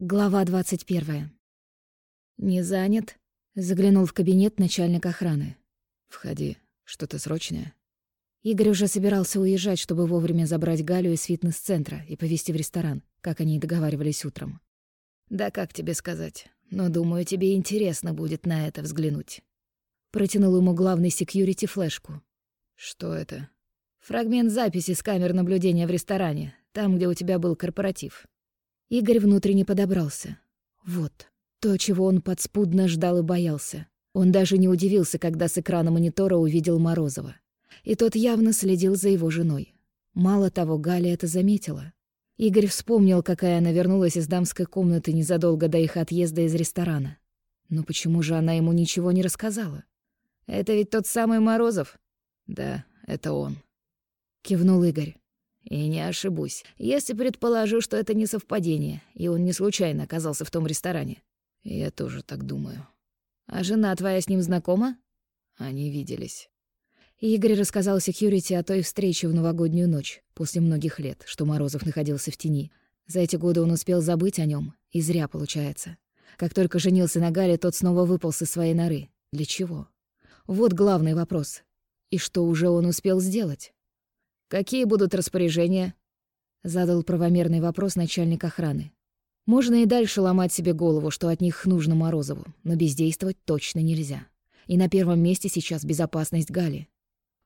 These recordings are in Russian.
Глава 21. «Не занят?» — заглянул в кабинет начальник охраны. «Входи. Что-то срочное?» Игорь уже собирался уезжать, чтобы вовремя забрать Галю из фитнес-центра и повезти в ресторан, как они и договаривались утром. «Да как тебе сказать? Но, думаю, тебе интересно будет на это взглянуть». Протянул ему главный секьюрити флешку. «Что это?» «Фрагмент записи с камер наблюдения в ресторане, там, где у тебя был корпоратив». Игорь внутренне подобрался. Вот, то, чего он подспудно ждал и боялся. Он даже не удивился, когда с экрана монитора увидел Морозова. И тот явно следил за его женой. Мало того, Галя это заметила. Игорь вспомнил, какая она вернулась из дамской комнаты незадолго до их отъезда из ресторана. Но почему же она ему ничего не рассказала? «Это ведь тот самый Морозов?» «Да, это он», — кивнул Игорь. И не ошибусь, если предположу, что это не совпадение, и он не случайно оказался в том ресторане. Я тоже так думаю. А жена твоя с ним знакома? Они виделись. Игорь рассказал секьюрити о той встрече в новогоднюю ночь, после многих лет, что Морозов находился в тени. За эти годы он успел забыть о нем, и зря получается. Как только женился на Гале, тот снова выполз из своей норы. Для чего? Вот главный вопрос. И что уже он успел сделать? «Какие будут распоряжения?» — задал правомерный вопрос начальник охраны. Можно и дальше ломать себе голову, что от них нужно Морозову, но бездействовать точно нельзя. И на первом месте сейчас безопасность Гали.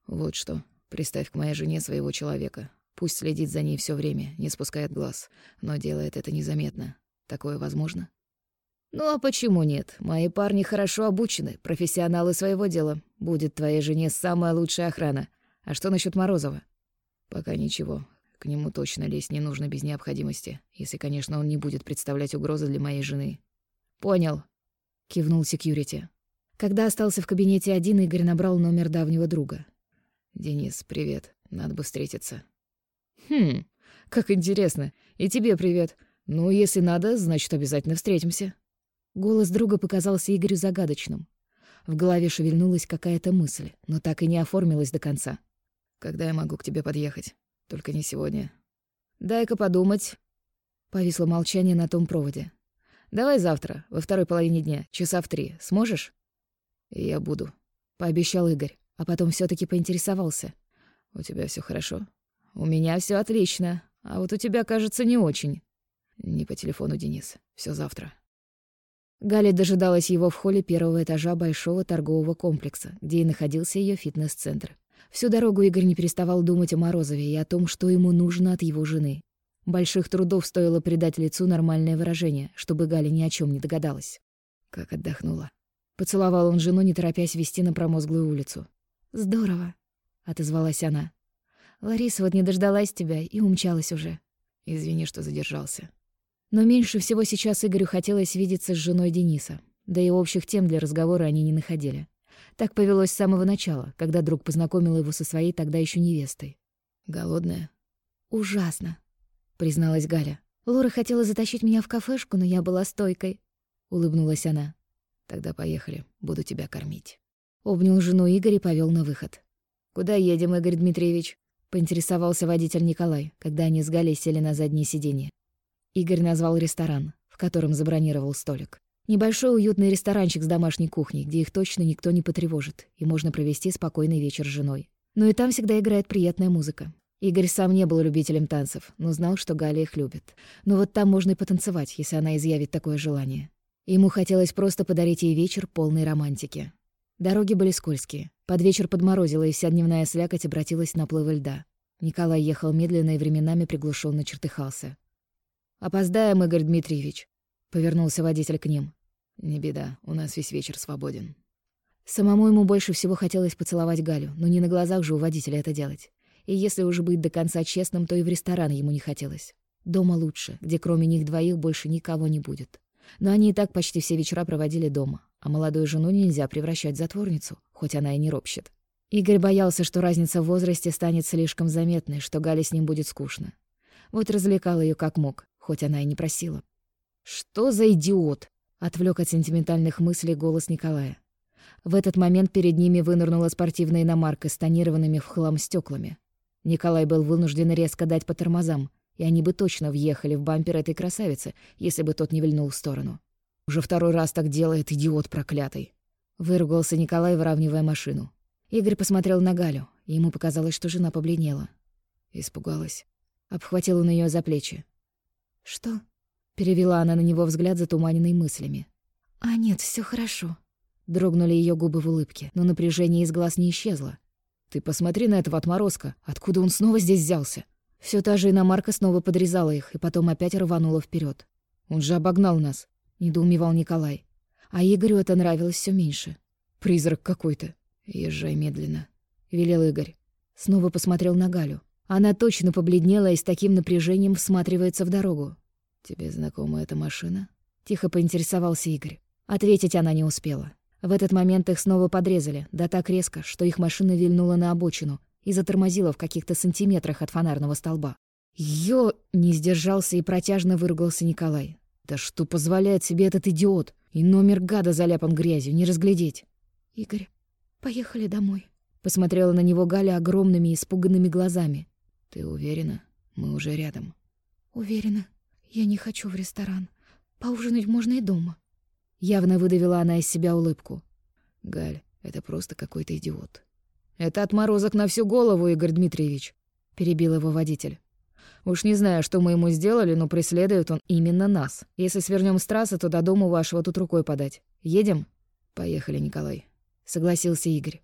«Вот что, приставь к моей жене своего человека. Пусть следит за ней все время, не спускает глаз, но делает это незаметно. Такое возможно?» «Ну а почему нет? Мои парни хорошо обучены, профессионалы своего дела. Будет твоей жене самая лучшая охрана. А что насчет Морозова?» Пока ничего. К нему точно лезть не нужно без необходимости, если, конечно, он не будет представлять угрозы для моей жены. Понял, кивнул секьюрити. Когда остался в кабинете один, Игорь набрал номер давнего друга. Денис, привет. Надо бы встретиться. Хм, как интересно. И тебе привет. Ну, если надо, значит, обязательно встретимся. Голос друга показался Игорю загадочным. В голове шевельнулась какая-то мысль, но так и не оформилась до конца. Когда я могу к тебе подъехать? Только не сегодня. Дай-ка подумать. Повисло молчание на том проводе. Давай завтра, во второй половине дня, часа в три. Сможешь? Я буду, пообещал Игорь, а потом все таки поинтересовался. У тебя все хорошо? У меня все отлично, а вот у тебя, кажется, не очень. Не по телефону, Денис. Все завтра. Галя дожидалась его в холле первого этажа большого торгового комплекса, где и находился ее фитнес-центр. Всю дорогу Игорь не переставал думать о Морозове и о том, что ему нужно от его жены. Больших трудов стоило придать лицу нормальное выражение, чтобы Галя ни о чем не догадалась. Как отдохнула. Поцеловал он жену, не торопясь вести на промозглую улицу. «Здорово», — отозвалась она. «Лариса вот не дождалась тебя и умчалась уже». «Извини, что задержался». Но меньше всего сейчас Игорю хотелось видеться с женой Дениса. Да и общих тем для разговора они не находили. Так повелось с самого начала, когда друг познакомил его со своей тогда еще невестой. «Голодная?» «Ужасно», — призналась Галя. «Лора хотела затащить меня в кафешку, но я была стойкой», — улыбнулась она. «Тогда поехали, буду тебя кормить». Обнял жену Игорь и повел на выход. «Куда едем, Игорь Дмитриевич?» — поинтересовался водитель Николай, когда они с Галей сели на заднее сиденье. Игорь назвал ресторан, в котором забронировал столик. Небольшой уютный ресторанчик с домашней кухней, где их точно никто не потревожит, и можно провести спокойный вечер с женой. Но и там всегда играет приятная музыка. Игорь сам не был любителем танцев, но знал, что Галя их любит. Но вот там можно и потанцевать, если она изъявит такое желание. Ему хотелось просто подарить ей вечер полной романтики. Дороги были скользкие. Под вечер подморозило, и вся дневная слякоть обратилась на плывы льда. Николай ехал медленно и временами приглушенно чертыхался. «Опоздаем, Игорь Дмитриевич», — повернулся водитель к ним. «Не беда, у нас весь вечер свободен». Самому ему больше всего хотелось поцеловать Галю, но не на глазах же у водителя это делать. И если уже быть до конца честным, то и в ресторан ему не хотелось. Дома лучше, где кроме них двоих больше никого не будет. Но они и так почти все вечера проводили дома, а молодую жену нельзя превращать в затворницу, хоть она и не ропщет. Игорь боялся, что разница в возрасте станет слишком заметной, что Гале с ним будет скучно. Вот развлекал ее как мог, хоть она и не просила. «Что за идиот?» Отвлек от сентиментальных мыслей голос Николая. В этот момент перед ними вынырнула спортивная иномарка с тонированными в хлам стеклами. Николай был вынужден резко дать по тормозам, и они бы точно въехали в бампер этой красавицы, если бы тот не вильнул в сторону. «Уже второй раз так делает, идиот проклятый!» Выругался Николай, выравнивая машину. Игорь посмотрел на Галю, и ему показалось, что жена побледнела. Испугалась. Обхватил он ее за плечи. «Что?» Перевела она на него взгляд, затуманенный мыслями. «А нет, все хорошо». Дрогнули ее губы в улыбке, но напряжение из глаз не исчезло. «Ты посмотри на этого отморозка. Откуда он снова здесь взялся?» Все та же иномарка снова подрезала их, и потом опять рванула вперед. «Он же обогнал нас», — недоумевал Николай. А Игорю это нравилось все меньше. «Призрак какой-то». «Езжай медленно», — велел Игорь. Снова посмотрел на Галю. Она точно побледнела и с таким напряжением всматривается в дорогу. «Тебе знакома эта машина?» — тихо поинтересовался Игорь. Ответить она не успела. В этот момент их снова подрезали, да так резко, что их машина вильнула на обочину и затормозила в каких-то сантиметрах от фонарного столба. «Ё!» — не сдержался и протяжно выругался Николай. «Да что позволяет себе этот идиот? И номер гада заляпан грязью, не разглядеть!» «Игорь, поехали домой», — посмотрела на него Галя огромными испуганными глазами. «Ты уверена? Мы уже рядом». «Уверена. Я не хочу в ресторан. Поужинать можно и дома». Явно выдавила она из себя улыбку. «Галь, это просто какой-то идиот». «Это отморозок на всю голову, Игорь Дмитриевич», — перебил его водитель. «Уж не знаю, что мы ему сделали, но преследует он именно нас. Если свернем с трассы, то до дома вашего тут рукой подать. Едем?» «Поехали, Николай», — согласился Игорь.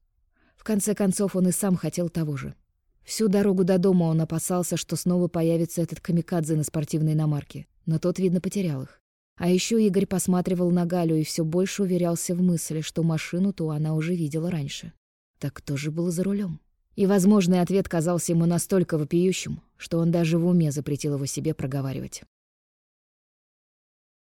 В конце концов, он и сам хотел того же. Всю дорогу до дома он опасался, что снова появится этот камикадзе на спортивной иномарке, но тот, видно, потерял их. А еще Игорь посматривал на Галю и все больше уверялся в мысли, что машину-то она уже видела раньше. Так кто же был за рулем? И возможный ответ казался ему настолько вопиющим, что он даже в уме запретил его себе проговаривать.